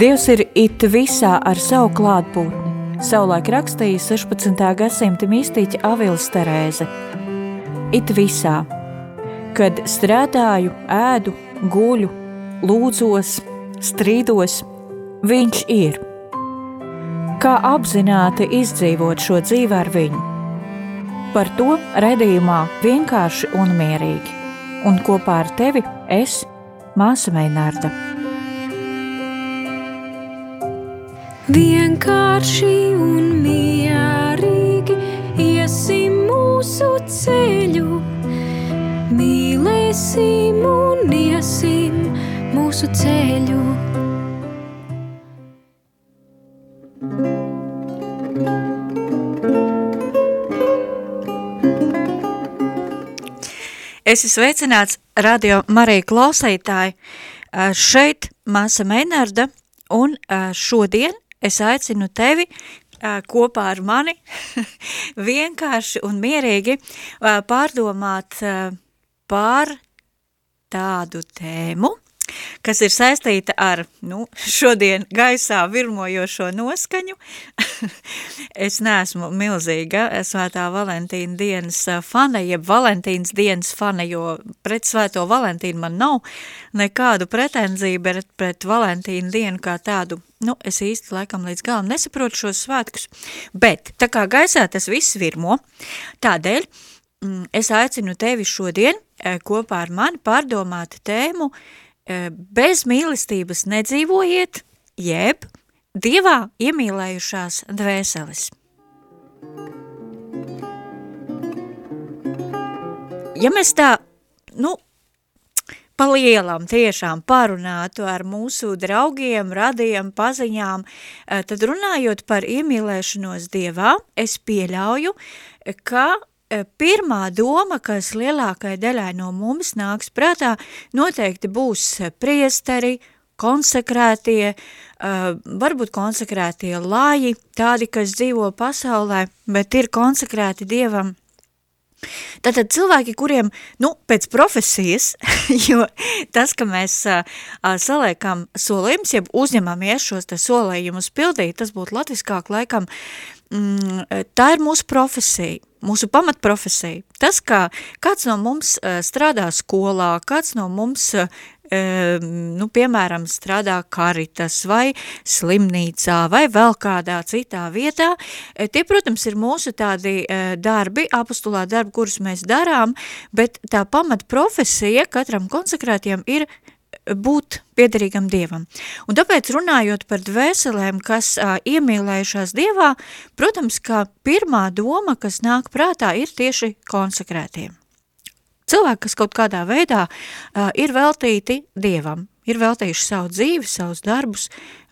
Dievs ir it visā ar savu klātbūtni, savulaik rakstīja 16. gadsimta mistiķa Avils Terēze. It visā, kad strādāju, ēdu, guļu, lūdzos, strīdos, viņš ir. Kā apzināti izdzīvot šo dzīvi ar viņu? Par to redījumā vienkārši un mierīgi. Un kopā ar tevi es, māsa Meinārda. Vienkārši un mierīgi iesim mūsu ceļu, mīlēsim un iesim mūsu ceļu. Es esmu sveicināts radio Marija klausītāji. Šeit māsa Meinarda un šodien es aicinu tevi kopā ar mani vienkārši un mierīgi pārdomāt par tādu tēmu, kas ir saistīta ar nu, šodien gaisā virmojošo noskaņu. es neesmu milzīga svētā Valentīna dienas fane, jeb Valentīnas dienas fane, jo pret svēto Valentīnu man nav nekādu pretenziju, bet pret Valentīnu dienu kā tādu, nu, es īsti laikam līdz galam nesaprotu šos svētkus, bet tā kā gaisā tas viss virmo, tādēļ mm, es aicinu tevi šodien kopā ar mani pārdomāt tēmu bez mīlestības nedzīvojiet, jeb Dievā iemīlējušās dvēseles. Ja mēs tā, nu, palielam tiešām parunātu ar mūsu draugiem, radiem, paziņām, tad runājot par iemīlēšanos Dievā, es pieļauju, ka pirmā doma, kas lielākai daļai no mums nāks prātā, noteikti būs priesteri, konsekrētie, varbūt konsekrētie lāji, tādi, kas dzīvo pasaulē, bet ir konsekrēti Dievam. Tātad cilvēki, kuriem, nu, pēc profesijas, jo tas, ka mēs uh, saliekam solījumus, jeb uzņemamies šos te solījumus pildīt, tas būtu latviskāk laikam, mm, tā ir mūsu profesija mūsu pamatprofesija. Tas, kā kāds no mums strādā skolā, kāds no mums nu, piemēram, strādā karitas vai slimnīcā vai vēl kādā citā vietā. Tie, protams, ir mūsu tādi darbi, apostulā darbi, kurus mēs darām, bet tā pamat profesija katram konsekrētiem ir būt piederīgam Dievam. Un tāpēc runājot par dvēselēm, kas uh, iemīlējušās Dievā, protams, ka pirmā doma, kas nāk prātā, ir tieši konsekrētiem. Cilvēki, kas kaut kādā veidā uh, ir veltīti Dievam, ir veltījuši savu dzīvi, savus darbus,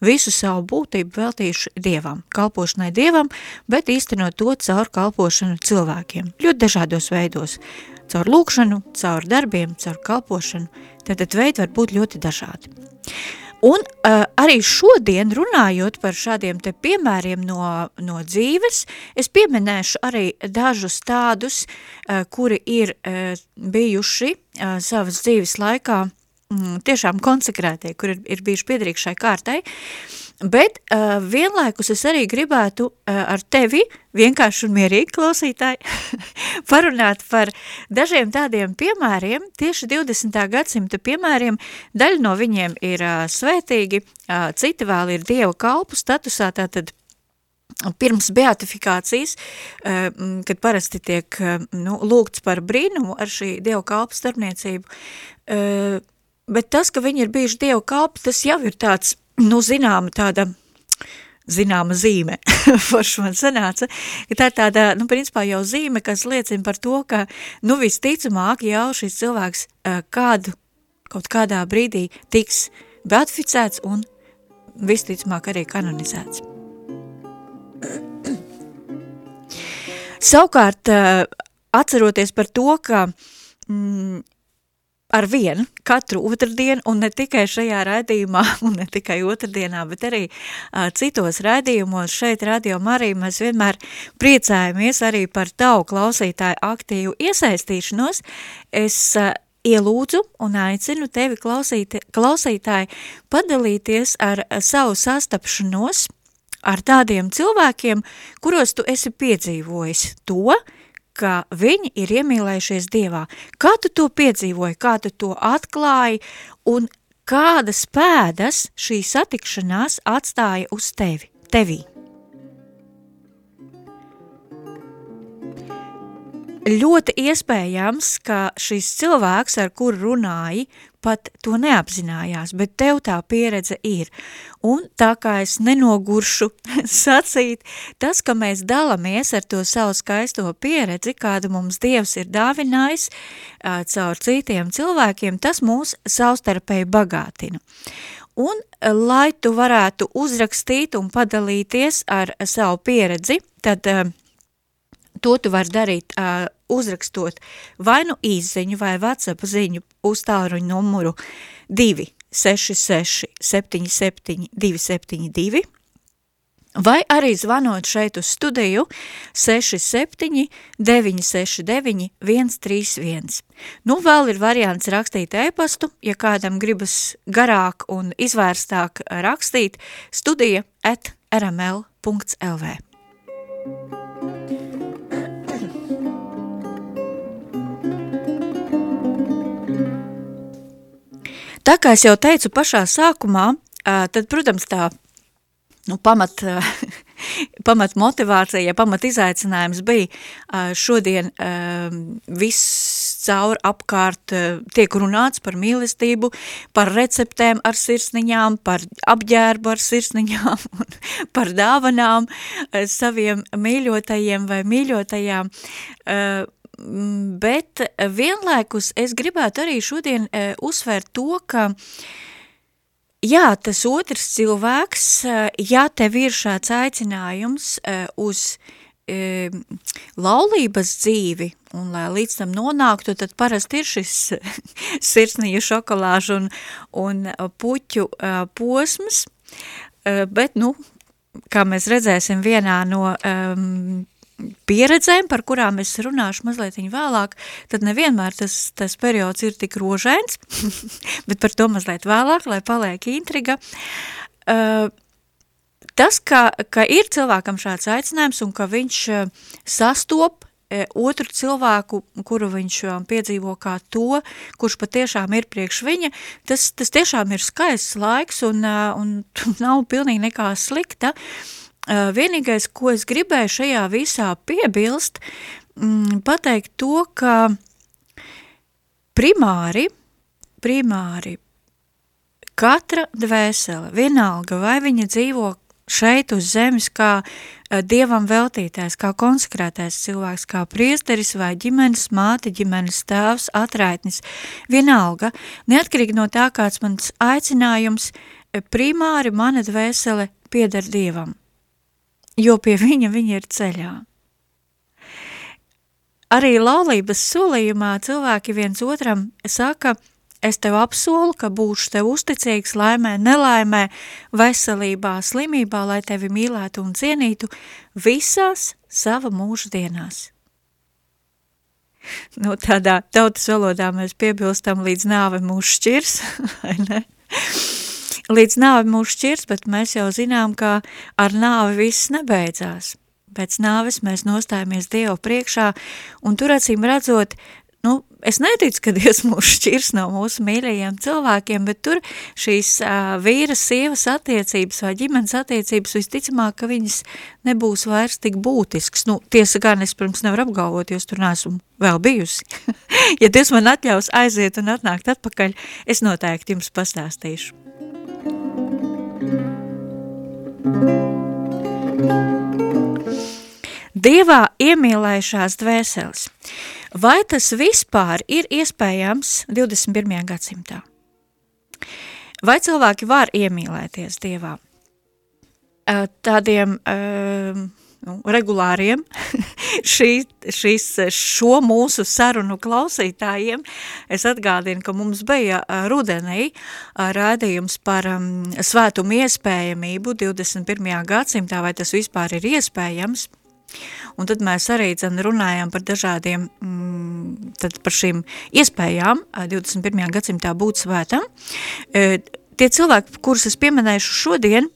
visu savu būtību veltījuši Dievam, kalpošanai Dievam, bet īstenot to caur kalpošanu cilvēkiem, ļoti dažādos veidos, caur lūkšanu, caur darbiem, caur kalpošanu, Tātad veidi var būt ļoti dažādi. Un uh, arī šodien runājot par šādiem te piemēriem no, no dzīves, es pieminēšu arī dažus tādus, uh, kuri ir uh, bijuši uh, savas dzīves laikā mm, tiešām konsekrētie, kur ir, ir bijuši piedrīgi šai kārtai, bet uh, vienlaikus es arī gribētu uh, ar tevi vienkārši un mierīgi klausītāji parunāt par dažiem tādiem piemēriem, tieši 20. gadsimta piemēriem, daļa no viņiem ir uh, svētīgi, uh, citi vēl ir Dieva kalpu statusā, tātad pirms beatifikācijas, kad parasti tiek nu, lūgts par brīnumu ar šī Dieva kalpu starpniecību, Bet tas, ka viņi ir bijuši dievu kalpi, tas jau ir tāds, nu, zināma tāda, zināma zīme, forši man sanāca, ka tā ir tāda, nu, principā jau zīme, kas liecina par to, ka, nu, visticamāk jau šis cilvēks kādu, kaut kādā brīdī tiks beatificēts un visticamāk arī kanonizēts. Savukārt, atceroties par to, ka mm, ar vienu katru otrdienu, un ne tikai šajā raidījumā, un ne tikai otrdienā, bet arī uh, citos raidījumos šeit Radio Marija mēs vienmēr priecājamies arī par tavu klausītāju aktīvu iesaistīšanos. Es uh, ielūdzu un aicinu tevi klausīt, klausītāji padalīties ar savu sastapšanos ar tādiem cilvēkiem, kuros tu esi piedzīvojis to, ka viņi ir iemīlējušies Dievā. Kā tu to piedzīvoji, kā tu to atklāji un kādas pēdas šī satikšanās atstāja uz tevi, tevī? Ļoti iespējams, ka šis cilvēks, ar kuru runāji, pat to neapzinājās, bet tev tā pieredze ir. Un tā kā es nenoguršu sacīt, tas, ka mēs dalamies ar to savu skaisto pieredzi, kādu mums Dievs ir dāvinājis caur citiem cilvēkiem, tas mūs savstarpēji bagātina. Un, lai tu varētu uzrakstīt un padalīties ar savu pieredzi, tad uh, To tu vari darīt uh, uzrakstot vai nu īziņu vai WhatsApp ziņu uz tāruņu numuru 266 77 272 vai arī zvanot šeit uz studiju 67 969 131. Nu, vēl ir variants rakstīt e-pastu, ja kādam gribas garāk un izvērstāk rakstīt studija at rml.lv. Tā kā es jau teicu pašā sākumā, tad, protams, tā nu, pamat, pamat motivācija, pamat izaicinājums bija šodien viss caur apkārt tiek runāts par mīlestību, par receptēm ar sirsniņām, par apģērbu ar sirsniņām un par dāvanām saviem mīļotajiem vai mīļotajām, bet vienlaikus es gribētu arī šodien e, uzsvērt to, ka jā, tas otrs cilvēks, e, ja tev ir šāds aicinājums e, uz laulības dzīvi, un lai līdz tam nonāktu, tad parasti ir šis sirsnīju šokolāžu un, un puķu posms, bet, nu, kā mēs redzēsim vienā no um, pieredzēm, par kurām es runāšu mazliet vēlāk, tad nevienmēr tas, tas periods ir tik rožains, bet par to mazliet vēlāk, lai paliek intriga. Uh, tas, ka, ka ir cilvēkam šāds aicinājums un ka viņš uh, sastop uh, otru cilvēku, kuru viņš uh, piedzīvo kā to, kurš patiešām ir priekš viņa, tas, tas tiešām ir skaists laiks un, un nav pilnīgi nekā slikta. Uh, vienīgais, ko es gribēju šajā visā piebilst, mm, pateikt to, ka primāri, primāri katra dvēsele, vienalga vai viņa dzīvo šeit uz zemes kā uh, dievam veltītājs, kā konsekrētais cilvēks, kā priesteris vai ģimenes māte, ģimenes tēvs, atraitnis, vienalga, neatkarīgi no tā, kāds mans aicinājums, primāri mana dvēsele pieder dievam jo pie viņa viņa ir ceļā. Arī laulības solījumā cilvēki viens otram saka, es tev apsolu, ka būšu tev uzticīgs laimē, nelaimē, veselībā, slimībā, lai tevi mīlētu un cienītu visās sava mūža dienās. Nu, tādā tautas valodā mēs piebilstam līdz nāve mūs šķirs, vai ne? Līdz nāvi mūs šķirs, bet mēs jau zinām, ka ar nāvi viss nebeidzās. Pēc nāves mēs nostājamies Dievu priekšā, un tur acīm redzot, nu, es neticu, ka Dievs mūs šķirs no mūsu mīļajiem cilvēkiem, bet tur šīs uh, vīra, sievas attiecības vai ģimenes attiecības visticamāk, ka viņas nebūs vairs tik būtisks. Nu, tiesa gan es, protams, nevaru apgalvot, jo es tur neesmu vēl bijusi. ja Dievs man atļaus aiziet un atnākt atpakaļ, es noteikti jums pastāstīšu. Dievā iemīlējušās dvēseles. Vai tas vispār ir iespējams 21. gadsimtā? Vai cilvēki var iemīlēties Dievā? Tādiem uh, nu, regulāriem šī, šis, šo mūsu sarunu klausītājiem. Es atgādinu, ka mums bija rudenī rādījums par um, svētumu iespējamību 21. gadsimtā, vai tas vispār ir iespējams. Un tad mēs arī dzen, runājām par dažādiem, mm, tad par šīm iespējām 21. gadsimtā būt svētam. E, tie cilvēki, kurus es pieminēšu šodien,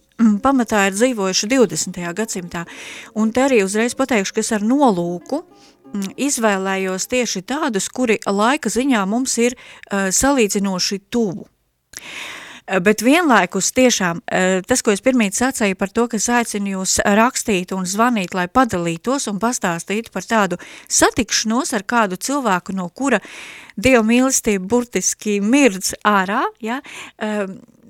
pamatā ir dzīvojuši 20. gadsimtā, un te arī uzreiz pateikšu, kas ar nolūku izvēlējos tieši tādus, kuri laika ziņā mums ir uh, salīdzinoši tuvu. Eh, bet vienlaikus tiešām eh, tas, ko es pirmīt sacēju par to, ka aicinu jūs rakstīt un zvanīt, lai padalītos un pastāstītu par tādu satikšanos ar kādu cilvēku, no kura Dieva mīlestība burtiski mirdz ārā, ja,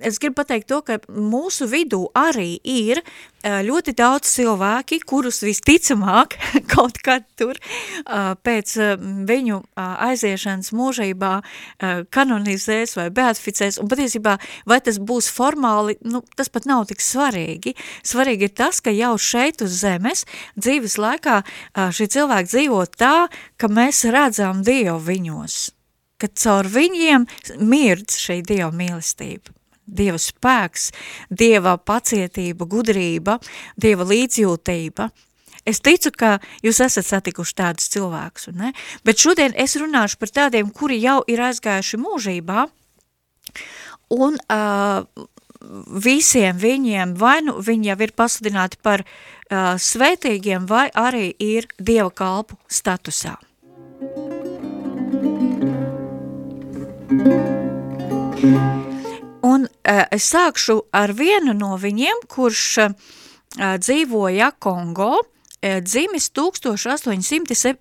es gribu pateikt to, ka mūsu vidū arī ir ļoti daudz cilvēki, kurus visticamāk kaut kad tur pēc viņu aiziešanas mūžībā kanonizēs vai beatificēs, un patiesībā vai tas būs formāli, nu, tas pat nav tik svarīgi. Svarīgi ir tas, ka jau šeit uz zemes dzīves laikā šie cilvēki dzīvo tā, ka mēs redzam Dievu viņos, ka caur viņiem mirdz šī Dieva mīlestība. Dieva spēks, Dieva pacietība, gudrība, Dieva līdzjūtība. Es ticu, ka jūs esat satikuši tādus cilvēkus, ne? bet šodien es runāšu par tādiem, kuri jau ir aizgājuši mūžībā, un uh, visiem viņiem, vai nu viņi jau ir pasludināti par uh, svētīgiem, vai arī ir Dieva kalpu statusā. You. Un uh, es sākšu ar vienu no viņiem, kurš uh, dzīvoja Kongo, uh, dzimis 1807,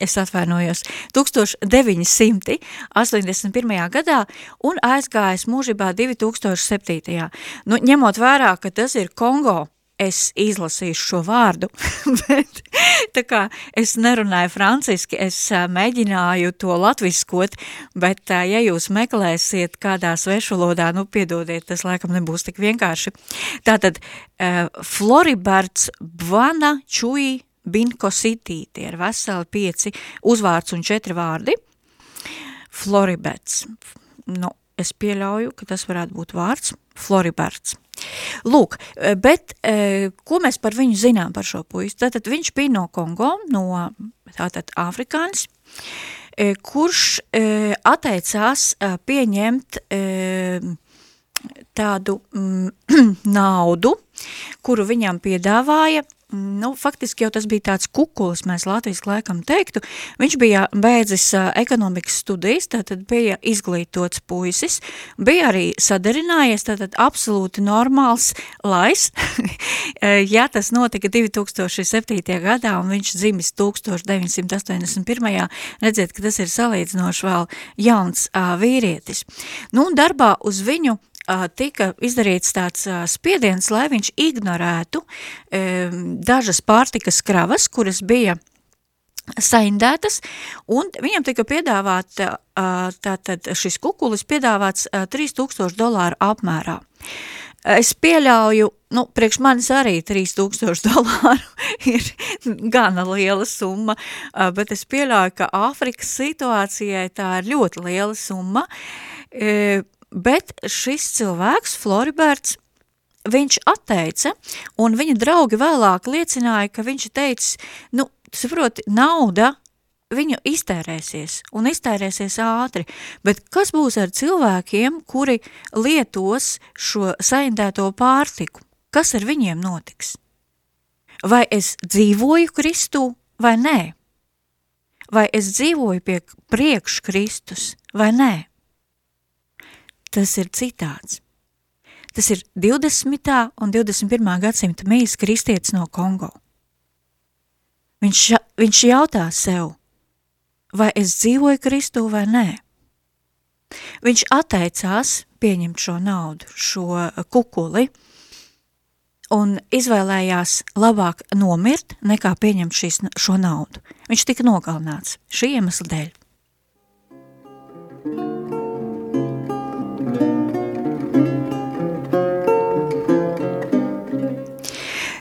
es atvainojos, 1981. gadā un aizgājis mūžībā 2007. Nu, ņemot vērā, ka tas ir Kongo es izlasīšu šo vārdu, bet tā kā es nerunāju franciski, es mēģināju to latviskot, bet ja jūs meklēsiet kādā svešvalodā, nu piedodiet, tas laikam nebūs tik vienkārši. Tātad Floriberts Bvana Čui Binko City, tie ir veseli pieci uzvārds un četri vārdi. Floriberts, nu, es pieļauju, ka tas varētu būt vārds, Floriberts. Lūk, eh, bet eh, ko mēs par viņu zinām par šo puisi? Tātad viņš bija no Kongo, no tātad Āfrikāns, eh, kurš atteicās pieņemt tādu mm, naudu, kuru viņam piedāvāja nu, faktiski jau tas bija tāds kukulis, mēs Latvijas laikam teiktu. Viņš bija beidzis ekonomikas studijas, tātad bija izglītots puisis, bija arī sadarinājies, tātad absolūti normāls lais. ja tas notika 2007. gadā un viņš dzimis 1981. redziet, ka tas ir salīdzinoši vēl jauns uh, vīrietis. Nu, un darbā uz viņu tika izdarīts tāds spiediens, lai viņš ignorētu dažas pārtikas kravas, kuras bija saindētas, un viņam tika piedāvāt, tātad šis kukulis piedāvāts 3000 dolāru apmērā. Es pieļauju, nu, priekš manis arī 3000 dolāru ir gana liela summa, bet es pieļauju, ka Āfrikas situācijai tā ir ļoti liela summa, Bet šis cilvēks, Floriberts, viņš atteica, un viņa draugi vēlāk liecināja, ka viņš teica, nu, saproti, nauda viņu iztērēsies, un iztērēsies ātri, bet kas būs ar cilvēkiem, kuri lietos šo saindēto pārtiku? Kas ar viņiem notiks? Vai es dzīvoju Kristu vai nē? Vai es dzīvoju pie priekš Kristus vai nē? Tas ir citāds. Tas ir 20. un 21. gadsimta mīs kristietis no Kongo. Viņš, viņš jautā sev, vai es dzīvoju Kristu vai nē. Viņš atteicās pieņemt šo naudu, šo kukuli, un izvēlējās labāk nomirt, nekā pieņemt šīs, šo naudu. Viņš tika nogalināts šī iemesla dēļ.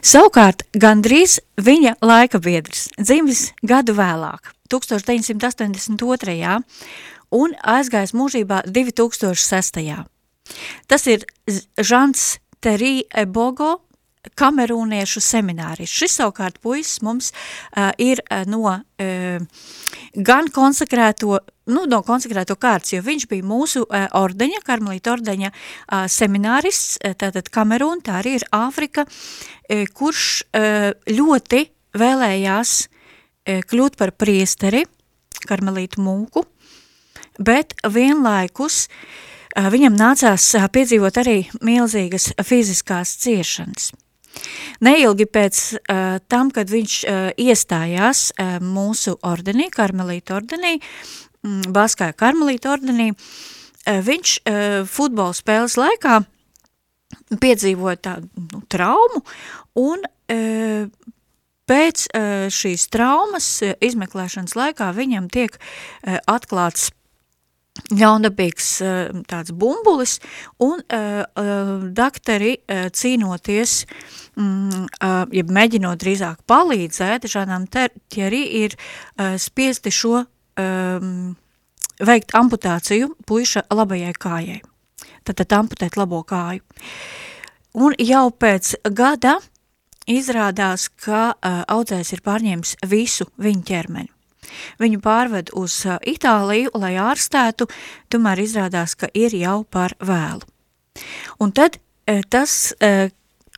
Savukārt gandrīz viņa laika biedrs, dzimis gadu vēlāk, 1982. un aizgājis mūžībā 2006. Tas ir Žants Terī Ebogo, kamerūniešu semināris. Šis savukārt puisis mums uh, ir uh, no uh, gan konsekrēto, nu, no konsekrēto kārtas, jo viņš bija mūsu uh, ordeņa, karmelīta ordeņa uh, seminārists, uh, tātad Kamerūna, tā arī ir Āfrika, uh, kurš uh, ļoti vēlējās uh, kļūt par priesteri, karmelītu mūku, bet vienlaikus uh, viņam nācās piedzīvot arī milzīgas fiziskās ciešanas. Neilgi pēc uh, tam, kad viņš uh, iestājās uh, mūsu ordenī, karmelīta ordenī, mm, Baskāja karmelīta ordenī, uh, viņš uh, futbola spēles laikā piedzīvoja tādu nu, traumu un uh, pēc šīs traumas izmeklēšanas laikā viņam tiek atklāts ļaundabīgs tāds bumbulis, un dakteri cīnoties mm, ja mēģinot drīzāk palīdzēt, Žanam Terķeri ir spiesti šo um, veikt amputāciju puiša labajai kājai. Tātad amputēt labo kāju. Un jau pēc gada izrādās, ka audzējs ir pārņēmis visu viņa ķermeni. Viņu pārved uz uh, Itāliju, lai ārstētu, tomēr izrādās, ka ir jau par vēlu. Un tad uh, tas, uh,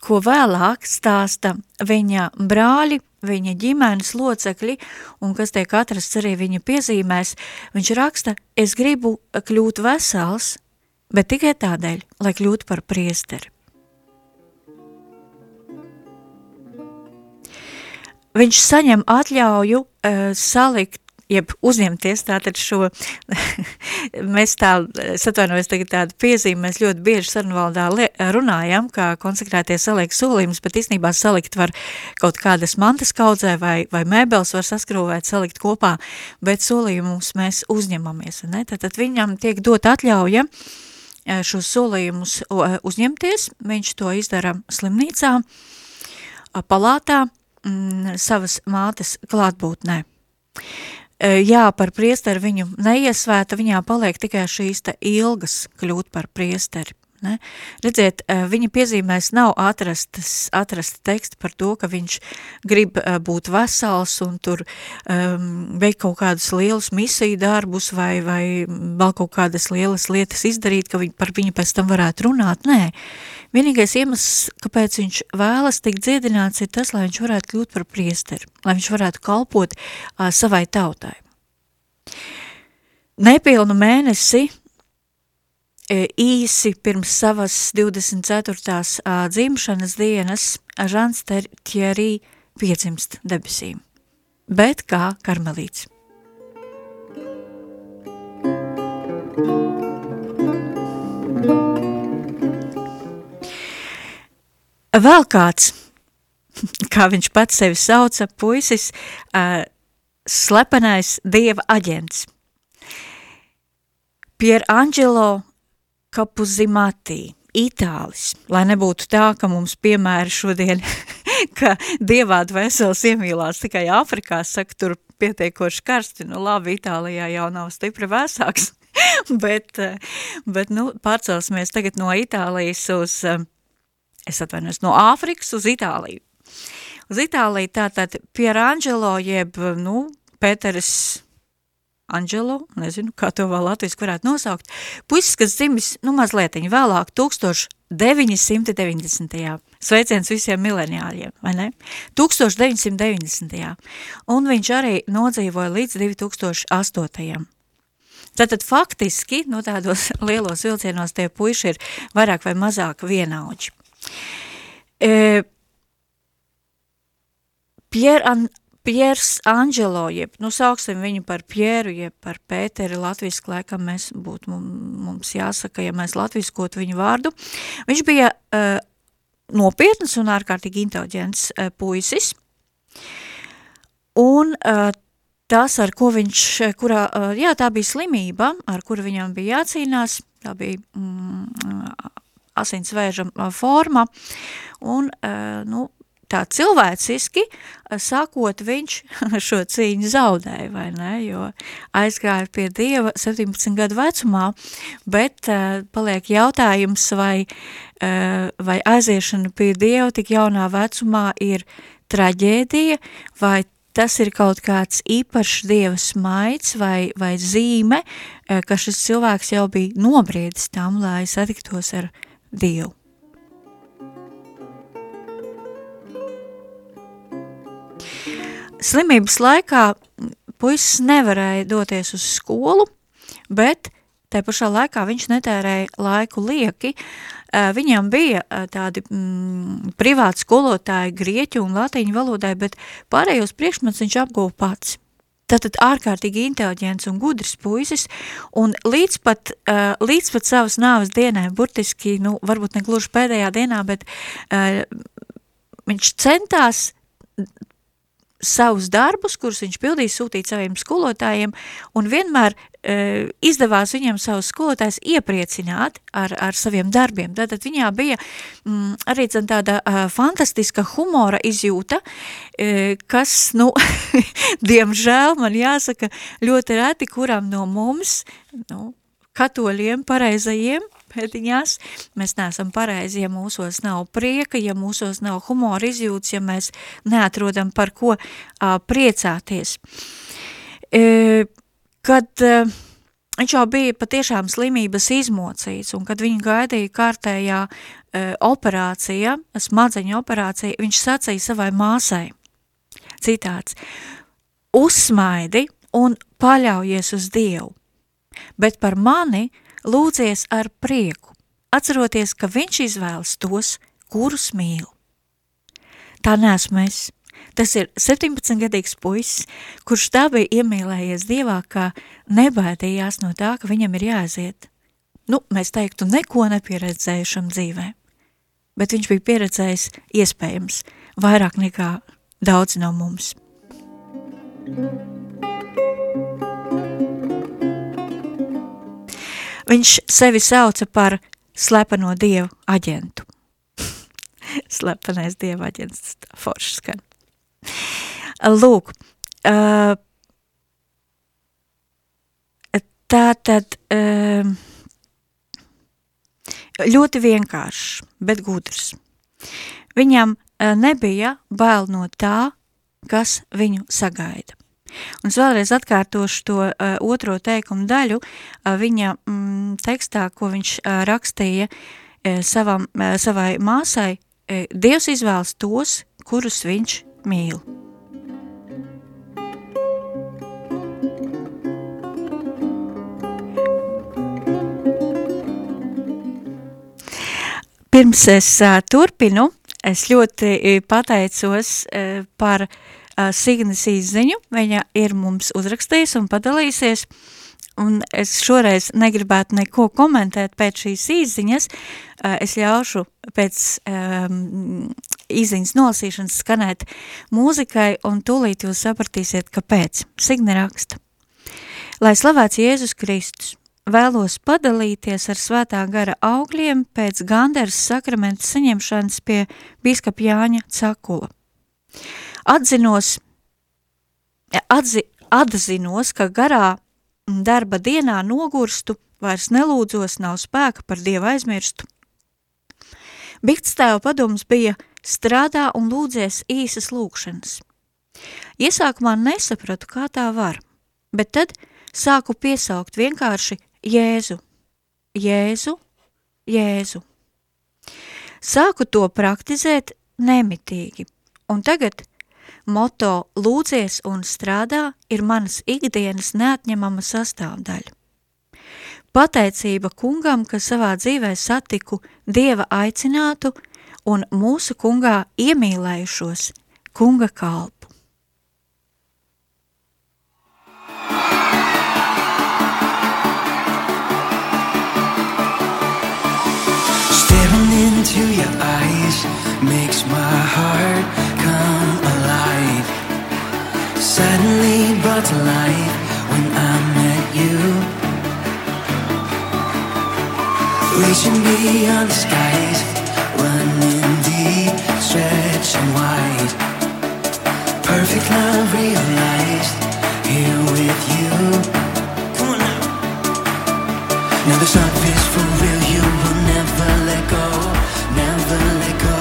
ko vēlāk stāsta viņa brāļi, viņa ģimenes locekļi, un kas tiek atrasts arī viņa piezīmēs, viņš raksta, es gribu kļūt vesels, bet tikai tādēļ, lai kļūtu par priesteri. Viņš saņem atļauju uh, salikt jeb uzņemties tātad šo, mēs tā, es atvainojos tagad tādu piezīmi, mēs ļoti bieži sarunvaldā runājam, kā konsekrētie saliek solījumus, bet īstenībā salikt var kaut kādas mantas kaudzē vai, vai mēbeles var saskrūvēt, salikt kopā, bet solījumus mēs uzņemamies, ne? Tātad viņam tiek dot atļauja e, šos solījumus e, uzņemties, viņš to izdara slimnīcā, palātā, m, savas mātes klātbūtnē jā, par priesteri viņu neiesvēta, viņā paliek tikai šīs te ilgas kļūt par priesteri. Ne? Redziet, viņa piezīmēs nav atrastas, atrasta teksta par to, ka viņš grib būt vesels un tur um, veikt kaut kādus lielus misiju darbus vai, vai vēl kaut kādas lielas lietas izdarīt, ka viņi, par viņu pēc tam varētu runāt. Nē, vienīgais iemesls, kāpēc viņš vēlas tikt dziedināts, ir tas, lai viņš varētu kļūt par priesteri, lai viņš varētu kalpot uh, savai tautai. Nepilnu mēnesi īsi pirms savas 24. dzimšanas dienas Žans Thierry piedzimst debesīm, bet kā karmelīts. Vēl kāds, kā viņš pats sevi sauca, puisis, uh, slepenais dieva aģents. Pier Angelo Kapuzimati, itālis, lai nebūtu tā, ka mums piemēra šodien, ka dievā dvēseles iemīlās tikai Āfrikā, saka, tur pietiekoši karsti, nu labi, Itālijā jau nav stipri vēsāks, bet, bet nu, pārcelsimies tagad no Itālijas uz, es atvainojos, no Āfrikas uz Itāliju. Uz Itāliju tātad Pierangelo jeb, nu, Pēteris Anģelo, nezinu, kā to vēl latviski varētu nosaukt, puisis, kas dzimis, nu, mazlietiņ vēlāk, 1990. Sveiciens visiem mileniāļiem, vai ne? 1990. Un viņš arī nodzīvoja līdz 2008. Tātad faktiski, no nu, tādos lielos vilcienos tie puiši ir vairāk vai mazāk vienauģi. E, Pierre Piers Angelo, jeb, nu, sauksim viņu par Pieru, jeb par Pēteri. Latviski, laikam mēs būtu, mums jāsaka, ja mēs latviskot viņu vārdu. Viņš bija uh, nopietnas un ārkārtīgi inteliģents uh, puisis, un uh, tas, ar ko viņš, kurā, uh, jā, tā bija slimība, ar kuru viņam bija jācīnās, tā bija mm, asinsvēža forma, un, uh, nu, tā cilvēciski, sakot, viņš šo cīņu zaudēja, vai ne, jo aizgāja pie Dieva 17 gadu vecumā, bet uh, paliek jautājums, vai, uh, vai aiziešana pie Dieva tik jaunā vecumā ir traģēdija, vai tas ir kaut kāds īpašs Dieva smaids vai, vai zīme, uh, ka šis cilvēks jau bija nobriedis tam, lai satiktos ar Dievu. Slimības laikā puisis nevarēja doties uz skolu, bet tā pašā laikā viņš netērēja laiku lieki. Viņam bija tādi mm, privāti skolotāji grieķu un latīņu valodai, bet pārējos priekšmets viņš apguva pats. Tātad ārkārtīgi inteliģents un gudrs puisis, un līdz pat, līdz pat savas nāves dienai, burtiski, nu, varbūt ne gluži pēdējā dienā, bet viņš centās savus darbus, kurus viņš pildīja, sūtīt saviem skolotājiem, un vienmēr e, izdevās viņam savus skolotājus iepriecināt ar, ar saviem darbiem. Tātad viņā bija mm, arī zin, tāda uh, fantastiska humora izjūta, e, kas, nu, diemžēl man jāsaka, ļoti reti kuram no mums, nu, katoļiem, pareizajiem, pēdiņās, mēs neesam pareizi, ja mūsos nav prieka, ja mūsos nav humora izjūtas, ja mēs neatrodam par ko uh, priecāties. E, kad uh, viņš jau bija patiešām slimības izmocīts, un kad viņu gaidīja kārtējā uh, operācija, smadzeņu operācija, viņš sacīja savai māsai, citāts, uzsmaidi un paļaujies uz Dievu, bet par mani – lūdzies ar prieku, atceroties, ka viņš izvēlas tos, kurus mīl. Tā neesmu es. Tas ir 17-gadīgs puisis, kurš tā bija iemīlējies Dievā, ka nebaidījās no tā, ka viņam ir jāaiziet. Nu, mēs teiktu, neko nepieredzējušam dzīvē, bet viņš bija pieredzējis iespējams vairāk nekā daudz no mums. Thank you. Viņš sevi sauca par slepeno dievu aģentu. Slepenais dieva aģents, foršs skan. Lūk, uh, tā tad uh, ļoti vienkāršs, bet gudrs. Viņam nebija bail no tā, kas viņu sagaida. Un es vēlreiz atkārtošu to uh, otro teikumu daļu uh, viņa mm, tekstā, ko viņš uh, rakstīja uh, savam, uh, savai māsai. Uh, Dievs izvēlas tos, kurus viņš mīl. Pirms es uh, turpinu, es ļoti pateicos uh, par uh, Signas īziņu, viņa ir mums uzrakstījusi un padalīsies, un es šoreiz negribētu neko komentēt pēc šīs īziņas, es ļaušu pēc um, īziņas nolasīšanas skanēt mūzikai, un tūlīt jūs sapratīsiet, kāpēc. Signa raksta. Lai slavēts Jēzus Kristus, vēlos padalīties ar svētā gara augļiem pēc Ganderas sakramenta saņemšanas pie bīskapa Jāņa Cakula. Atzinos, atzi, atzinos, ka garā darba dienā nogurstu, vairs nelūdzos, nav spēka par Dievu aizmirstu. Bikts tēva padoms bija strādā un lūdzies īsas lūkšanas. Iesākumā nesapratu, kā tā var, bet tad sāku piesaukt vienkārši Jēzu, Jēzu, Jēzu. Sāku to praktizēt nemitīgi, un tagad – Moto lūdzies un strādā ir manas ikdienas neatņemama sastāvdaļa. Pateicība kungam, ka savā dzīvē satiku Dieva aicinātu un mūsu kungā iemīlējušos kunga kalpu. Staring into your eyes makes my heart suddenly brought to life when I met you. Reaching beyond the skies, running deep, stretching wide. Perfect love realized here with you. Come on now. Now this love is for real. You will never let go, never let go.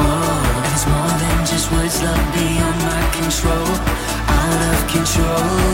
Oh, it's more than just words. Love beyond control, out of control.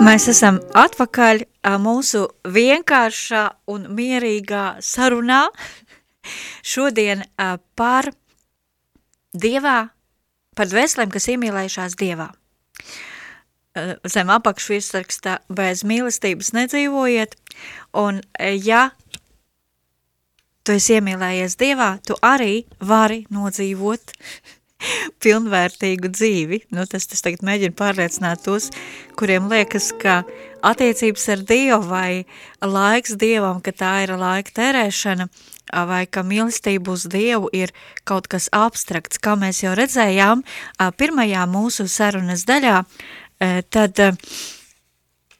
Mēs esam atpakaļ mūsu vienkāršā un mierīgā sarunā. Šodien par Dievā, par dvēselēm, kas iemīlējušās Dievā. Zem apakšvirsraksta bez mīlestības nedzīvojiet, un ja tu esi iemīlējies Dievā, tu arī vari nodzīvot pilnvērtīgu dzīvi. Nu, tas, tas tagad mēģina pārliecināt tos, kuriem liekas, ka attiecības ar Dievu vai laiks Dievam, ka tā ir laika tērēšana, vai ka mīlestība uz Dievu ir kaut kas abstrakts, kā mēs jau redzējām pirmajā mūsu sarunas daļā, tad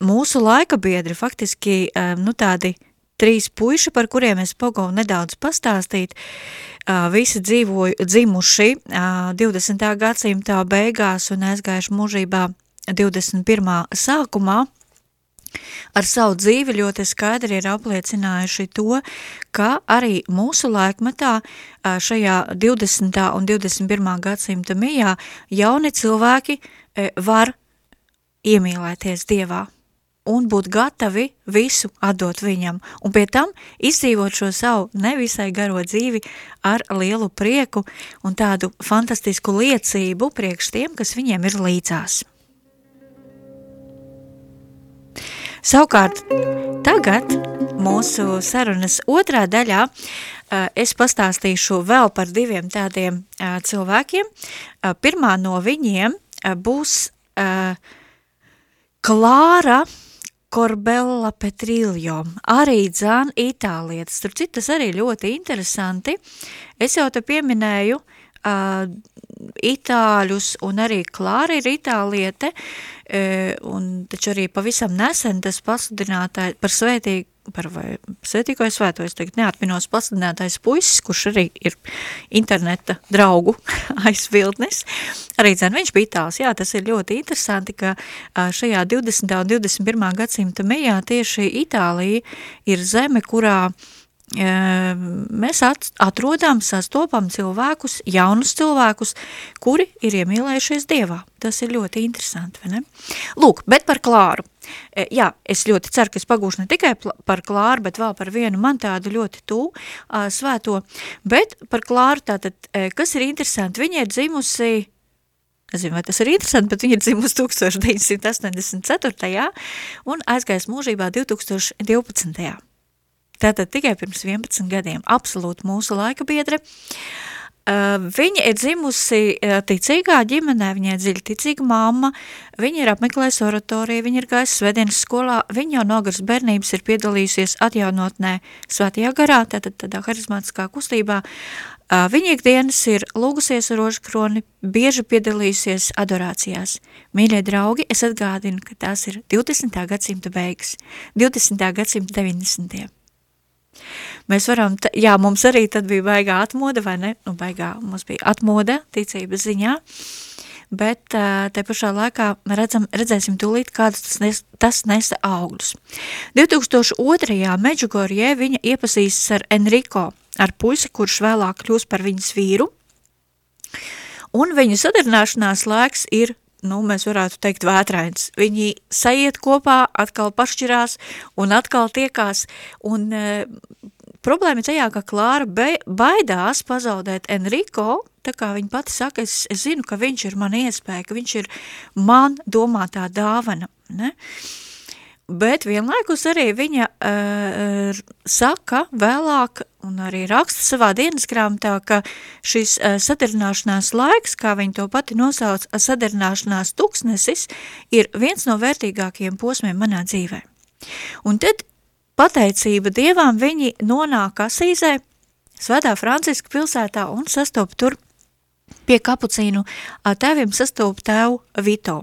mūsu laika biedri faktiski, nu tādi trīs puiši, par kuriem es pagauju nedaudz pastāstīt, visi dzīvoju, dzimuši 20. gadsimtā beigās un aizgājuši mūžībā 21. sākumā, ar savu dzīvi ļoti skaidri ir apliecinājuši to, ka arī mūsu laikmetā šajā 20. un 21. gadsimta mijā jauni cilvēki var iemīlēties Dievā un būt gatavi visu atdot viņam, un pie tam izdzīvot šo savu nevisai garo dzīvi ar lielu prieku un tādu fantastisku liecību priekš tiem, kas viņiem ir līdzās. Savukārt, tagad mūsu sarunas otrā daļā es pastāstīšu vēl par diviem tādiem cilvēkiem. Pirmā no viņiem būs Klāra Korbella Petriljo, arī dzāna itālietis. Starp citu, tas arī ļoti interesanti. Es jau te pieminēju uh, itāļus, un arī Klāra ir itāliete, uh, un taču arī pavisam nesen tas pasludinātāji par svētīgu par vai svētīgo svēto, es tagad neatminos pasludinātais puisis, kurš arī ir interneta draugu aizbildnis. Arī dzen, viņš bija tās, jā, tas ir ļoti interesanti, ka šajā 20. un 21. gadsimta mejā tieši Itālija ir zeme, kurā uh, mēs atrodam, sastopam cilvēkus, jaunus cilvēkus, kuri ir iemīlējušies Dievā. Tas ir ļoti interesanti, vai ne? Lūk, bet par Klāru. Jā, es ļoti ceru, ka es pagūšu ne tikai par Klāru, bet vēl par vienu man tādu ļoti tū svēto, bet par Klāru tātad, kas ir interesanti, viņa ir dzimusi Nezinu, vai tas ir interesanti, bet viņa ir dzimusi 1984. un aizgājis mūžībā 2012. Tātad tikai pirms 11 gadiem, absolūti mūsu laika biedre. Uh, viņa ir dzimusi uh, ticīgā ģimenē, viņai dziļi ticīga mamma, viņa ir apmeklējusi oratoriju, viņa ir gājusi svedienas skolā, viņa jau no garas bērnības ir piedalījusies atjaunotnē svētajā garā, tātad tādā harizmātiskā kustībā. Uh, viņa ikdienas ir lūgusies rožkroni, bieži piedalījusies adorācijās. Mīļie draugi, es atgādinu, ka tās ir 20. gadsimta beigas, 20. gadsimta 90. Mēs varam, jā, mums arī tad bija baigā atmoda, vai ne? Nu, baigā mums bija atmoda ticības ziņā, bet te pašā laikā redzam, redzēsim tūlīt, kādas tas, nes, tas nesa augļus. 2002. Međugorjē viņa iepazīstas ar Enrico, ar puisi, kurš vēlāk kļūs par viņas vīru, un viņu sadarināšanās laiks ir nu, mēs varētu teikt, vētrains. Viņi saiet kopā, atkal pašķirās un atkal tiekās, un e, problēma ir tajā, ka Klāra be, baidās pazaudēt Enrico, tā kā viņa pati saka, es, es zinu, ka viņš ir man iespēja, ka viņš ir man domātā dāvana, ne? Bet vienlaikus arī viņa uh, saka vēlāk un arī raksta savā dienas grāmatā, ka šis uh, sadarināšanās laiks, kā viņa to pati nosauc, sadarināšanās tuksnesis, ir viens no vērtīgākajiem posmiem manā dzīvē. Un tad pateicība Dievam viņi nonāk Asīzē, Svētā Franciska pilsētā un sastop tur pie kapucīnu tēviem sastop tēvu Vito.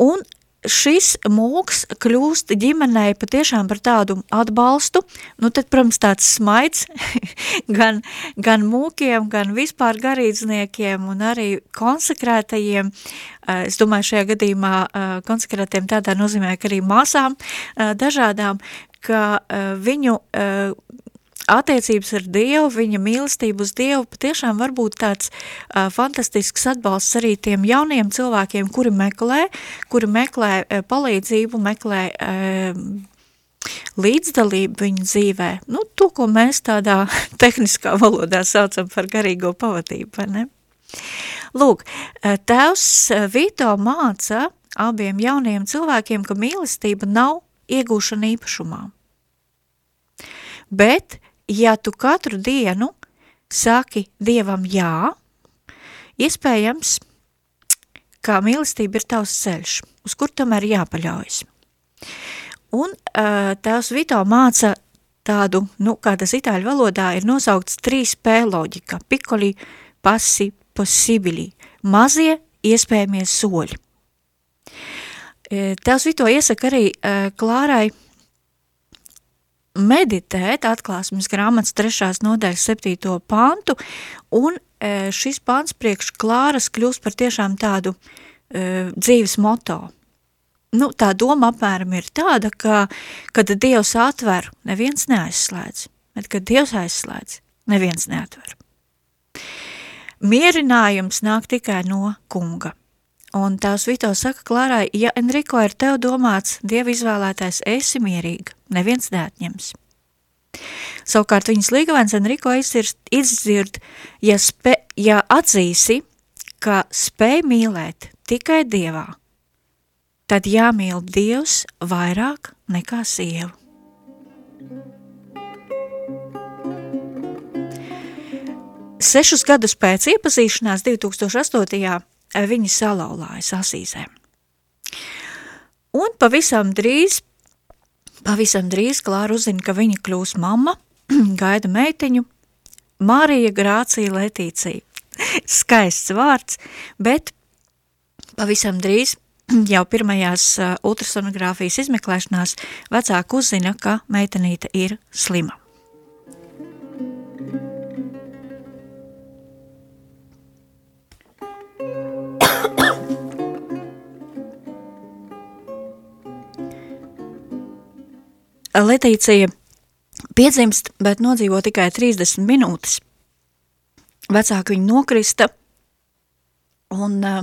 Un šis mūks kļūst ģimenei patiešām par tādu atbalstu, nu tad, protams, tāds smaids gan, gan mūkiem, gan vispār garīdzniekiem un arī konsekrētajiem, eh, es domāju, šajā gadījumā eh, konsekrētiem tādā nozīmē, ka arī māsām eh, dažādām, ka viņu attiecības ar Dievu, viņa mīlestību uz Dievu patiešām var būt tāds uh, fantastisks atbalsts arī tiem jauniem cilvēkiem, kuri meklē, kuri meklē uh, palīdzību, meklē uh, līdzdalību viņu dzīvē. Nu, to, ko mēs tādā tehniskā valodā saucam par garīgo pavadību, vai ne? Lūk, tēvs Vito māca abiem jauniem cilvēkiem, ka mīlestība nav iegūšana īpašumā. Bet ja tu katru dienu saki Dievam jā, iespējams, kā mīlestība ir tavs ceļš, uz kur tomēr jāpaļaujas. Un uh, tēvs Vito māca tādu, nu, kā tas itāļu valodā ir nosaukts 3P loģika, pikoli, pasi, possibili, mazie iespējamie soļi. Tēvs Vito iesaka arī uh, Klārai meditēt atklāsmes grāmatas trešās nodaļas septīto pantu, un e, šis pants priekš klāras kļūst par tiešām tādu e, dzīves moto. Nu, tā doma apmēram ir tāda, ka, kad Dievs atver, neviens neaizslēdz, bet kad Dievs aizslēdz, neviens neatver. Mierinājums nāk tikai no kunga. Un tās Vito saka Klārai, ja Enrico ir tev domāts, Dieva izvēlētais, esi mierīga, neviens neatņems. Savukārt viņas līgavens Enrico izdzird, izdzird ja, spe, ja atzīsi, ka spēj mīlēt tikai Dievā, tad jāmīl Dievs vairāk nekā sievu. Sešus gadus pēc iepazīšanās 2008. Viņi salauzājas asīzē. Un pavisam drīz, pavisam drīz Klāra uzzina, ka viņa kļūs mamma, gaida meitiņu, Marija Grācija Letīcija. Skaists vārds, bet pavisam drīz jau pirmajās uh, ultrasonogrāfijas izmeklēšanās vecāki uzzina, ka meitenīte ir slima. Letīcija piedzimst, bet nodzīvo tikai 30 minūtes. Vecāki viņu nokrista, un uh,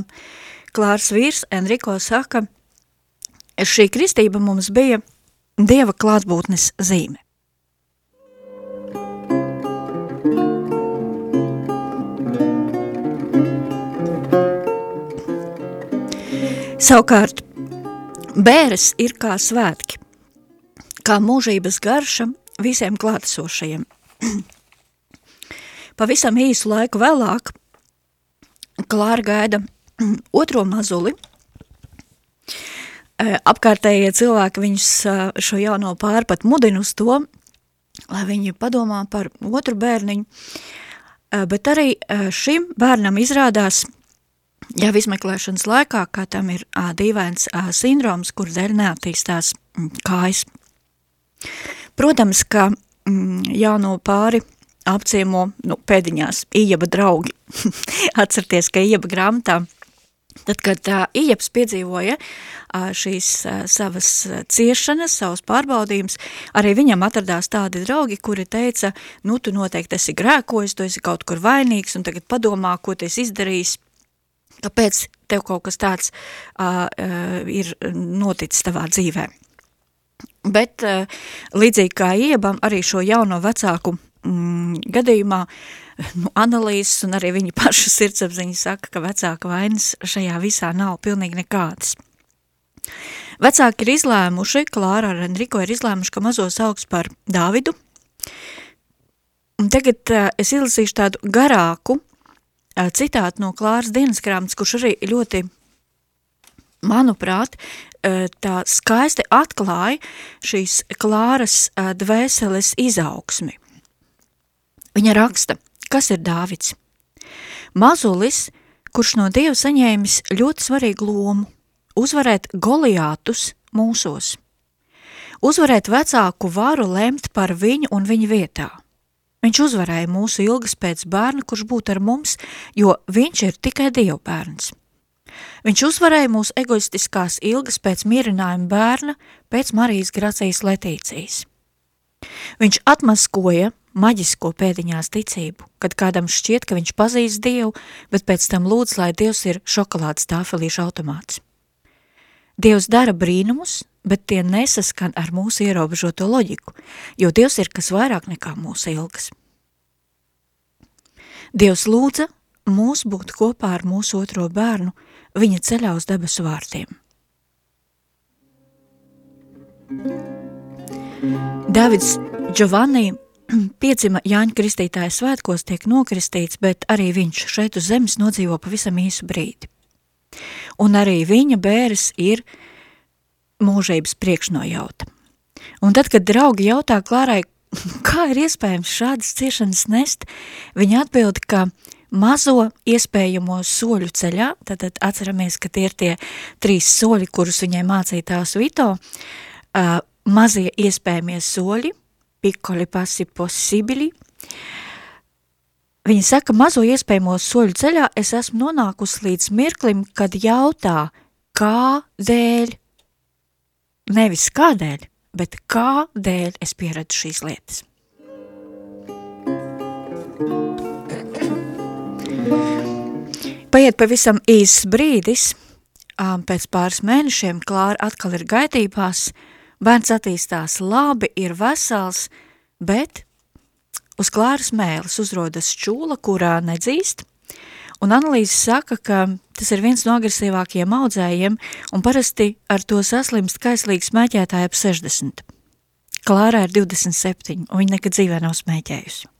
Klārs vīrs Enriko saka, šī kristība mums bija Dieva klātbūtnes zīme. Savukārt, bēres ir kā svētki, kā mūžības garša visiem klātesošajiem. Pavisam īsu laiku vēlāk Klāra gaida otro mazuli. E, Apkārtējie cilvēki viņus e, šo jauno pāri pat mudina uz to, lai viņi padomā par otru bērniņu, E, bet arī šim bērnam izrādās jau izmeklēšanas laikā, kā tam ir dīvains sindroms, kur dēļ neattīstās kājas. Protams, ka mm, jauno pāri apciemo nu, pēdiņās Ijaba draugi. Atcerieties, ka Ijaba grāmatā Tad, kad uh, Ijeps piedzīvoja uh, šīs uh, savas ciešanas, savus pārbaudījumus, arī viņam atradās tādi draugi, kuri teica, nu, tu noteikti esi grēkojis, tu esi kaut kur vainīgs, un tagad padomā, ko tu esi izdarījis, kāpēc tev kaut kas tāds uh, uh, ir noticis tavā dzīvē. Bet uh, līdzīgi kā Iebam, arī šo jauno vecāku mm, gadījumā nu, analīzes un arī viņa paša sirdsapziņa saka, ka vecāka vainas šajā visā nav pilnīgi nekādas. Vecāki ir izlēmuši, Klāra ar Enriko ir izlēmuši, ka mazo sauks par Dāvidu. Un tagad uh, es izlasīšu tādu garāku uh, citātu no Klāras dienas grāmatas, kurš arī ļoti, manuprāt, tā skaisti atklāja šīs Klāras uh, dvēseles izaugsmi. Viņa raksta, kas ir Dāvids? Mazulis, kurš no Dieva saņēmis ļoti svarīgu lomu, uzvarēt Goliātus mūsos, uzvarēt vecāku varu lemt par viņu un viņa vietā. Viņš uzvarēja mūsu ilgas pēc bērna, kurš būtu ar mums, jo viņš ir tikai Dieva bērns. Viņš uzvarēja mūsu egoistiskās ilgas pēc mierinājuma bērna, pēc Marijas Gracijas Letīcijas. Viņš atmaskoja maģisko pēdiņās ticību, kad kādam šķiet, ka viņš pazīst Dievu, bet pēc tam lūdz, lai Dievs ir šokolādes tāfelīšu automāts. Dievs dara brīnumus, bet tie nesaskan ar mūsu ierobežoto loģiku, jo Dievs ir kas vairāk nekā mūsu ilgas. Dievs lūdza mūs būt kopā ar mūsu otro bērnu viņa ceļā uz debesu vārtiem. Davids Giovanni piedzima Jāņa Kristītāja svētkos, tiek nokristīts, bet arī viņš šeit uz zemes nodzīvo pavisam īsu brīdi. Un arī viņa bēres ir mūžības priekšnojauta. Un tad, kad draugi jautā Klārai, kā ir iespējams šādas ciešanas nest, viņa atbild, ka mazo iespējamo soļu ceļā, tad, atceramies, ka tie ir tie trīs soļi, kurus viņai mācīja tās Vito, uh, mazie iespējamie soļi, piccoli passi possibili. Viņa saka, mazo iespējamo soļu ceļā es esmu nonākusi līdz mirklim, kad jautā, kādēļ, nevis kādēļ, bet kādēļ es pieredzu šīs lietas. Paiet pavisam īsts brīdis, pēc pāris mēnešiem Klāra atkal ir gaidībās, bērns attīstās labi, ir vesels, bet uz Klāras mēles uzrodas čūla, kurā nedzīst, Un analīze saka, ka tas ir viens no agresīvākajiem audzējiem, un parasti ar to saslimst kaislīgi smēķētāji ap 60. Klārā ir 27, un viņa nekad dzīvē nav smēķējusi.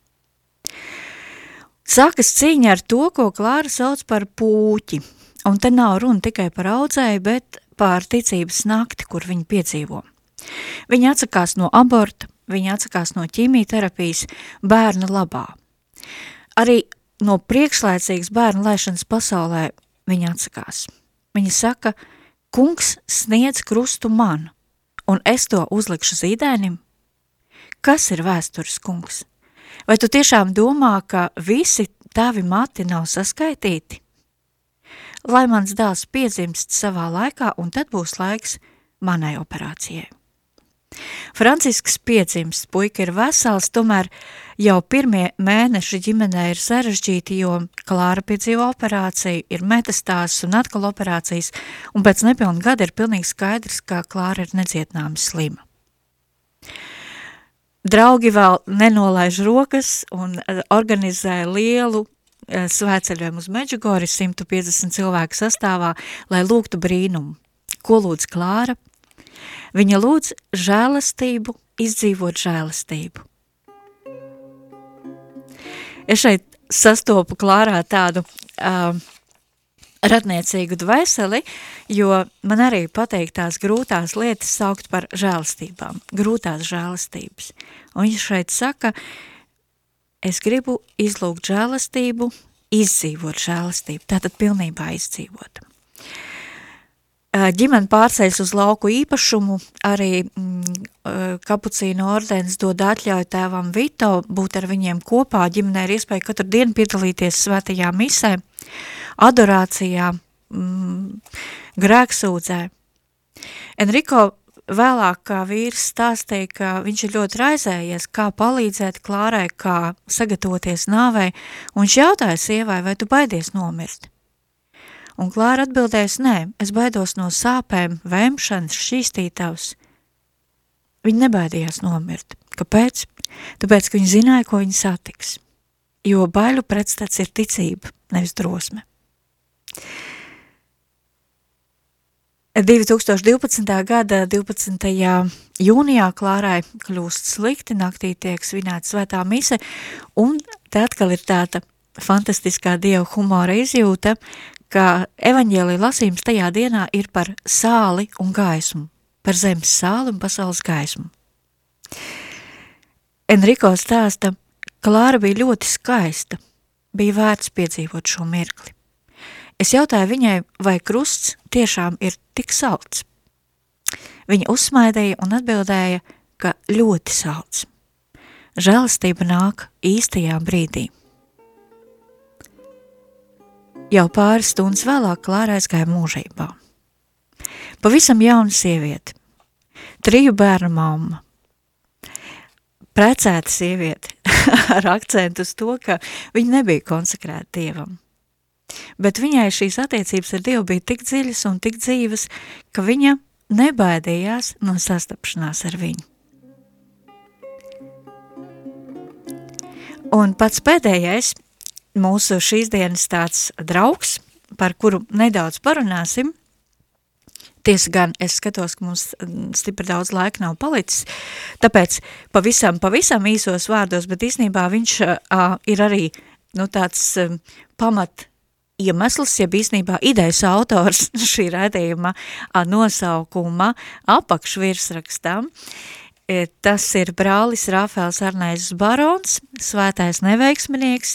Sākas cīņa ar to, ko Klāra sauc par pūķi, un te nav runa tikai par audzēju, bet par ticības nakti, kur viņa piedzīvo. Viņa atsakās no aborta, viņa atsakās no ķīmijterapijas bērna labā. Arī no priekšlaicīgas bērnu laišanas pasaulē viņa atsakās. Viņa saka, kungs sniedz krustu man, un es to uzlikšu zīdēnim? Kas ir vēstures kungs? Vai tu tiešām domā, ka visi tavi mati nav saskaitīti? Lai mans dēls piedzimst savā laikā, un tad būs laiks manai operācijai. Francisks piedzimst, puika ir vesels, tomēr jau pirmie mēneši ģimenē ir sarežģīti, jo Klāra piedzīvo operāciju, ir metastāzes un atkal operācijas, un pēc nepilna gada ir pilnīgi skaidrs, ka Klāra ir nedzietnāma slima. Draugi vēl nenolaiž rokas un eh, organizē lielu eh, svētceļojumu uz Međugori 150 cilvēku sastāvā, lai lūgtu brīnumu. Ko lūdz Klāra? Viņa lūdz žēlastību, izdzīvot žēlastību. Es šeit sastopu Klārā tādu uh, radniecīgu dvēseli, jo man arī patīk tās grūtās lietas saukt par žēlastībām, grūtās žēlastības. Un viņš šeit saka, es gribu izlūgt žēlastību, izdzīvot žēlastību, tātad pilnībā izdzīvot. Ģimene pārceļas uz lauku īpašumu, arī mm, kapucīnu ordens dod atļauju tēvam Vito būt ar viņiem kopā, ģimenē ir iespēja katru dienu piedalīties svētajā misē, adorācijā, mm, grēksūdzē. Enrico vēlāk kā vīrs stāstīja, ka viņš ir ļoti raizējies, kā palīdzēt Klārai, kā sagatavoties nāvei, un viņš jautāja sievai, vai tu baidies nomirt? Un Klāra atbildēs, nē, es baidos no sāpēm, vēmšanas, šķīstītavs. Viņa nebaidījās nomirt. Kāpēc? Tāpēc, ka viņa zināja, ko viņa satiks. Jo baiļu pretstats ir ticība, nevis drosme. 2012. gada 12. jūnijā Klārai kļūst slikti, naktī tiek svinēta svētā mise, un te atkal ir tāda fantastiskā dieva humora izjūta, ka evaņģēlija lasījums tajā dienā ir par sāli un gaismu, par zemes sāli un pasaules gaismu. Enrico stāsta, Klāra bija ļoti skaista, bija vērts piedzīvot šo mirkli. Es jautāju viņai, vai krusts tiešām ir tik salds. Viņa uzsmaidīja un atbildēja, ka ļoti salds. Žēlastība nāk īstajā brīdī. Jau pāris stundas vēlāk Klāra aizgāja mūžībā. Pavisam jauna sieviete, triju bērnu mamma, precēta sieviete ar akcentu uz to, ka viņa nebija konsekrēta Dievam. Bet viņai šīs attiecības ar Dievu bija tik dziļas un tik dzīves, ka viņa nebaidījās no sastapšanās ar viņu. Un pats pēdējais – mūsu šīs dienas tāds draugs, par kuru nedaudz parunāsim. Tiesa gan es skatos, ka mums stipri daudz laika nav palicis, tāpēc pavisam, pavisam īsos vārdos, bet īstenībā viņš uh, ir arī nu, tāds um, pamat iemesls, ja īstenībā idejas autors šī redzījuma nosaukuma apakšvirsrakstām. Tas ir brālis Rafēls Arnēzes Barons, svētais neveiksminieks,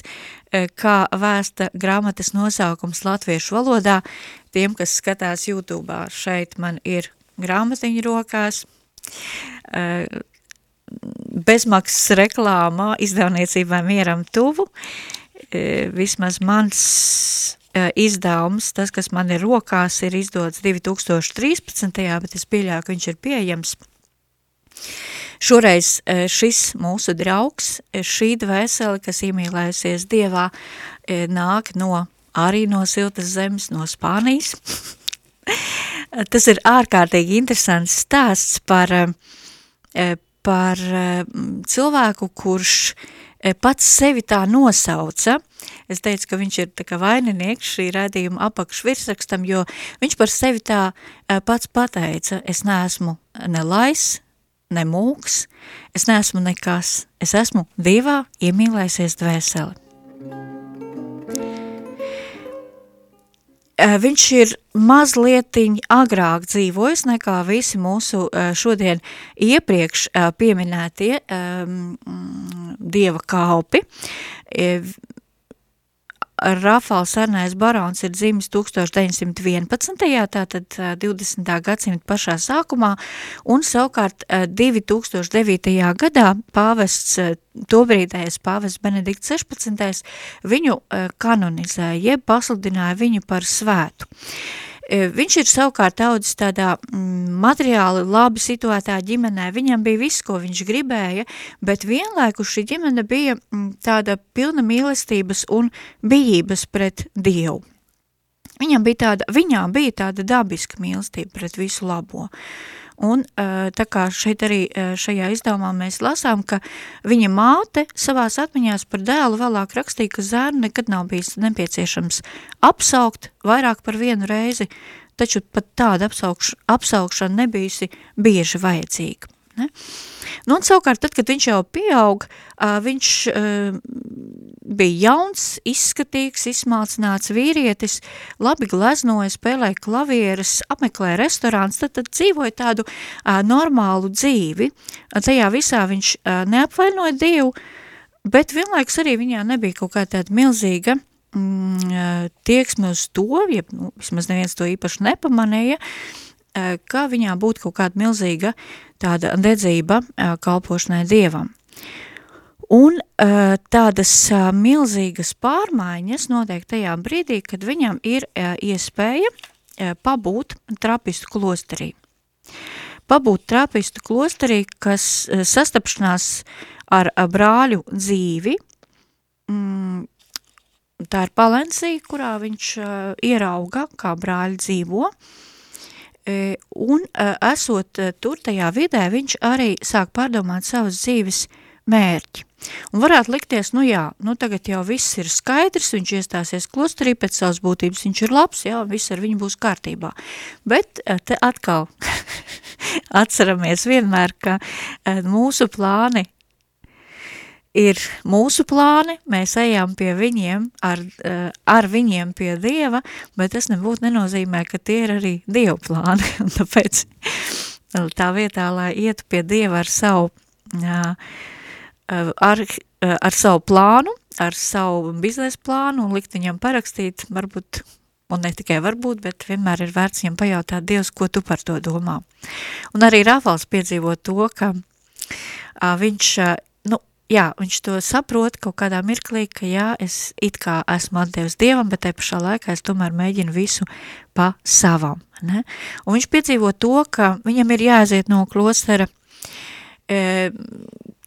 E, kā vēsta grāmatas nosaukums latviešu valodā. Tiem, kas skatās YouTube, šeit man ir grāmatiņa rokās. E, bezmaksas reklāmā izdevniecībai mieram tuvu. E, vismaz mans izdevums, tas, kas man ir rokās, ir izdots 2013. bet es pieļauju, ka viņš ir pieejams. Šoreiz e, šis mūsu draugs, e, šī dvēsele, kas iemīlējusies Dievā, e, nāk no, arī no siltas zemes, no Spānijas. Tas ir ārkārtīgi interesants stāsts par, par cilvēku, kurš e, pats sevi tā nosauca. Es teicu, ka viņš ir tā kā vaininieks šī redzījuma apakš virsrakstam, jo viņš par sevi tā e, pats pateica, es neesmu ne lais, ne mūks, es neesmu nekas, es esmu Dievā iemīlēsies dvēseli. Eh, viņš ir mazlietiņ agrāk dzīvojis nekā visi mūsu šodien iepriekš pieminētie um, dieva kalpi. Rafāls Arnais Barons ir dzimis 1911. tātad 20. gadsimta pašā sākumā, un savukārt 2009. gadā pāvests, tobrīdējais pāvests Benedikts 16. viņu kanonizēja, jeb pasludināja viņu par svētu. E, viņš ir savukārt audzis tādā mm, materiāli labi situētā ģimenē, viņam bija viss, ko viņš gribēja, bet vienlaikus šī ģimene bija mm, tāda pilna mīlestības un bijības pret Dievu. Viņam bija tāda, viņām bija tāda dabiska mīlestība pret visu labo. Un tā kā šeit arī šajā izdevumā mēs lasām, ka viņa māte savās atmiņās par dēlu vēlāk rakstīja, ka zēnu nekad nav bijis nepieciešams apsaukt vairāk par vienu reizi, taču pat tāda apsaukš, apsaukšana nebijusi bieži vajadzīga. Ne? Nu, un savukārt, tad, kad viņš jau pieaug, viņš bija jauns, izskatīgs, izsmalcināts vīrietis, labi gleznoja, spēlēja klavieres, apmeklēja restorāns, tad, tad dzīvoja tādu normālu dzīvi. Tajā visā viņš neapvainoja Dievu, bet vienlaikus arī viņā nebija kaut kā tāda milzīga mm, tieksme uz to, ja nu, vismaz neviens to īpaši nepamanīja, ka viņā būtu kaut kāda milzīga tāda dedzība kalpošanai Dievam. Un uh, tādas uh, milzīgas pārmaiņas notiek tajā brīdī, kad viņam ir uh, iespēja uh, pabūt trapistu klosterī. Pabūt trapistu klosterī, kas uh, sastapšanās ar uh, brāļu dzīvi, mm, tā ir Palencija, kurā viņš uh, ierauga, kā brāļi dzīvo, e, un uh, esot uh, tur tajā vidē, viņš arī sāk pārdomāt savas dzīves mērķi. Un varētu likties, nu jā, nu tagad jau viss ir skaidrs, viņš iestāsies klosterī, pēc savas būtības viņš ir labs, jā, viss ar viņu būs kārtībā. Bet te atkal atceramies vienmēr, ka mūsu plāni ir mūsu plāni, mēs ejam pie viņiem, ar, eh, ar viņiem pie Dieva, bet tas nebūtu nenozīmē, ka tie ir arī Dieva plāni, un tāpēc tā vietā, lai ietu pie Dieva ar savu Eh, ar, eh, ar savu plānu, ar savu biznesa plānu un likt viņam parakstīt, varbūt, un ne tikai varbūt, bet vienmēr ir vērts viņam pajautāt, Dievs, ko tu par to domā. Un arī Rafals piedzīvo to, ka viņš, jā, viņš to saprot kaut kādā mirklī, ka jā, es it kā esmu atdevis Dievam, bet te pašā laikā es tomēr mēģinu visu pa savam. Ne? Un viņš piedzīvo to, ka viņam ir jāaiziet no klostera e,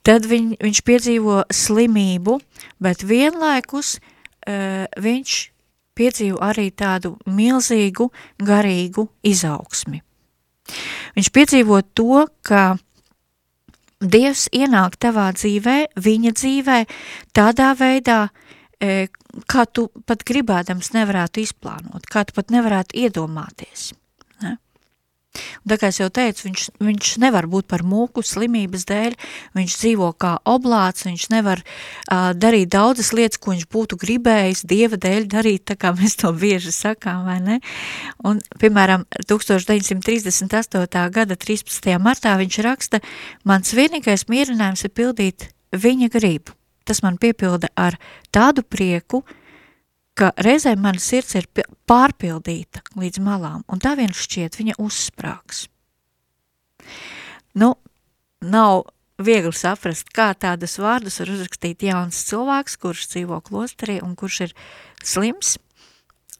Tad viņ, viņš piedzīvo slimību, bet vienlaikus uh, viņš piedzīvo arī tādu milzīgu garīgu izaugsmi. Viņš piedzīvo to, ka Dievs ienāk tavā dzīvē, viņa dzīvē, tādā veidā, e, kā tu pat gribēdams nevarētu izplānot, kā tu pat nevarētu iedomāties. Un tā kā es jau teicu, viņš, viņš nevar būt par mūku slimības dēļ, viņš dzīvo kā oblāts, viņš nevar uh, darīt daudzas lietas, ko viņš būtu gribējis Dieva dēļ darīt, tā kā mēs to bieži sakām, vai ne? Un, piemēram, 1938. gada 13. martā viņš raksta, mans vienīgais mierinājums ir pildīt viņa gribu. Tas man piepilda ar tādu prieku, uh, ka reizēm mana sirds ir pārpildīta līdz malām, un tā vien šķiet viņa uzsprāgs. Nu, nav viegli saprast, kā tādas vārdus var uzrakstīt jauns cilvēks, kurš dzīvo klosterī un kurš ir slims,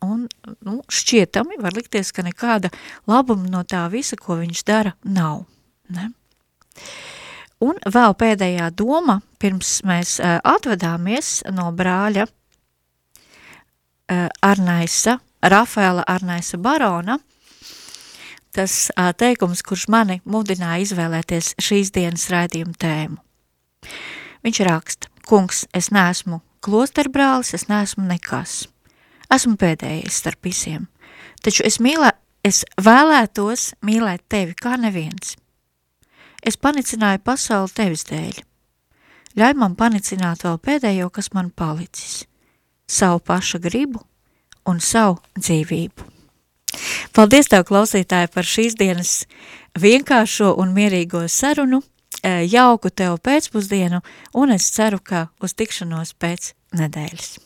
un nu, šķietami var likties, ka nekāda labuma no tā visa, ko viņš dara, nav. Ne? Un vēl pēdējā doma, pirms mēs uh, atvedāmies no brāļa uh, Arnaisa, Rafaela Arnaisa Barona, tas uh, teikums, kurš mani mudināja izvēlēties šīs dienas raidījuma tēmu. Viņš raksta, kungs, es neesmu klosterbrālis, es neesmu nekas. Esmu pēdējais starp visiem. Taču es, mīlē, es vēlētos mīlēt tevi kā neviens. Es panicināju pasauli tevis dēļ. Ļauj man panicināt vēl pēdējo, kas man palicis. Savu paša gribu un savu dzīvību. Paldies tev, klausītāji, par šīs dienas vienkāršo un mierīgo sarunu, e, jauku tev pēcpusdienu, un es ceru, ka uz tikšanos pēc nedēļas.